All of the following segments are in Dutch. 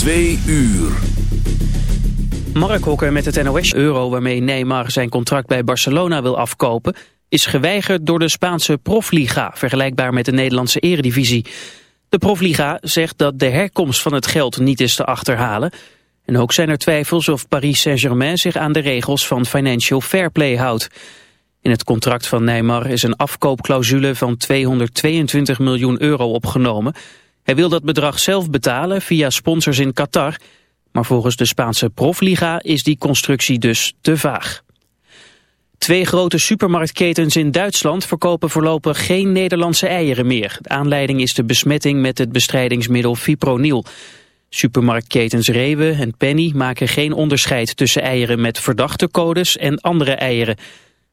Twee uur. Mark Hokker met het NOS euro waarmee Neymar zijn contract bij Barcelona wil afkopen... is geweigerd door de Spaanse Profliga, vergelijkbaar met de Nederlandse eredivisie. De Profliga zegt dat de herkomst van het geld niet is te achterhalen... en ook zijn er twijfels of Paris Saint-Germain zich aan de regels van Financial Fair Play houdt. In het contract van Neymar is een afkoopclausule van 222 miljoen euro opgenomen... Hij wil dat bedrag zelf betalen via sponsors in Qatar... maar volgens de Spaanse profliga is die constructie dus te vaag. Twee grote supermarktketens in Duitsland verkopen voorlopig geen Nederlandse eieren meer. De aanleiding is de besmetting met het bestrijdingsmiddel fipronil. Supermarktketens Rewe en Penny maken geen onderscheid tussen eieren met verdachte codes en andere eieren.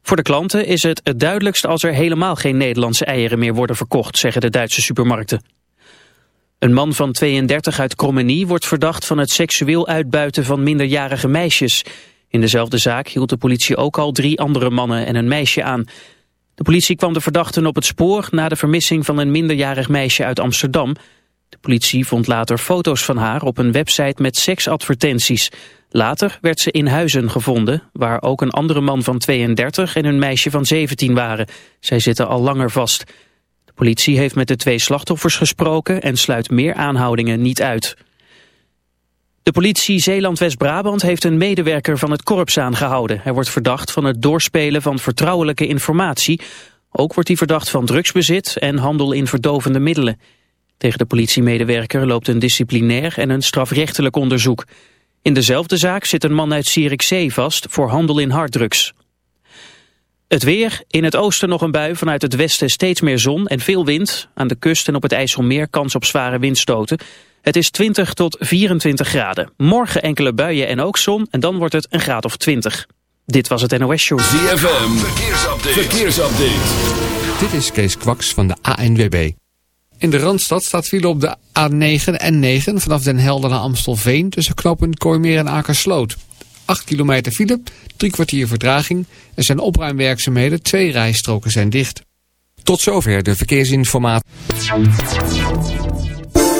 Voor de klanten is het het duidelijkst als er helemaal geen Nederlandse eieren meer worden verkocht, zeggen de Duitse supermarkten. Een man van 32 uit Krommenie wordt verdacht van het seksueel uitbuiten van minderjarige meisjes. In dezelfde zaak hield de politie ook al drie andere mannen en een meisje aan. De politie kwam de verdachten op het spoor na de vermissing van een minderjarig meisje uit Amsterdam. De politie vond later foto's van haar op een website met seksadvertenties. Later werd ze in Huizen gevonden, waar ook een andere man van 32 en een meisje van 17 waren. Zij zitten al langer vast politie heeft met de twee slachtoffers gesproken en sluit meer aanhoudingen niet uit. De politie Zeeland-West-Brabant heeft een medewerker van het korps aangehouden. Hij wordt verdacht van het doorspelen van vertrouwelijke informatie. Ook wordt hij verdacht van drugsbezit en handel in verdovende middelen. Tegen de politiemedewerker loopt een disciplinair en een strafrechtelijk onderzoek. In dezelfde zaak zit een man uit Zierikzee vast voor handel in harddrugs. Het weer, in het oosten nog een bui, vanuit het westen steeds meer zon en veel wind. Aan de kust en op het IJsselmeer kans op zware windstoten. Het is 20 tot 24 graden. Morgen enkele buien en ook zon en dan wordt het een graad of 20. Dit was het NOS Show. ZFM, verkeersupdate. verkeersupdate. Dit is Kees Kwaks van de ANWB. In de Randstad staat file op de A9 en 9 vanaf Den Helder naar Amstelveen... tussen knooppunt Kooimeer en Akersloot. 8 kilometer file, drie kwartier vertraging. Er zijn opruimwerkzaamheden, twee rijstroken zijn dicht. Tot zover de verkeersinformatie.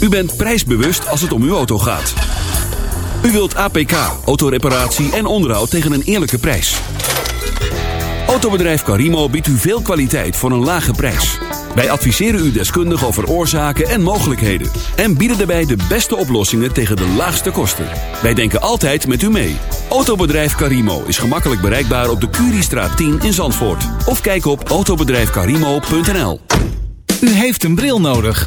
U bent prijsbewust als het om uw auto gaat. U wilt APK, autoreparatie en onderhoud tegen een eerlijke prijs. Autobedrijf Carimo biedt u veel kwaliteit voor een lage prijs. Wij adviseren u deskundig over oorzaken en mogelijkheden. En bieden daarbij de beste oplossingen tegen de laagste kosten. Wij denken altijd met u mee. Autobedrijf Carimo is gemakkelijk bereikbaar op de Curiestraat 10 in Zandvoort. Of kijk op autobedrijfcarimo.nl U heeft een bril nodig.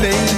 You.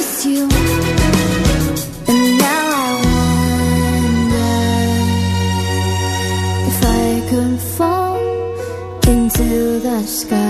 miss you. And now I wonder if I could fall into the sky.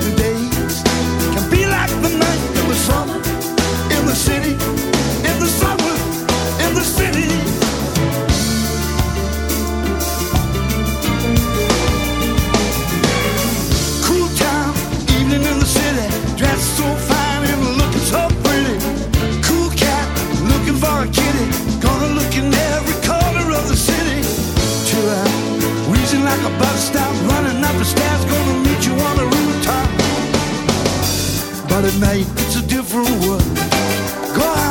at night, it's a different world. Go out.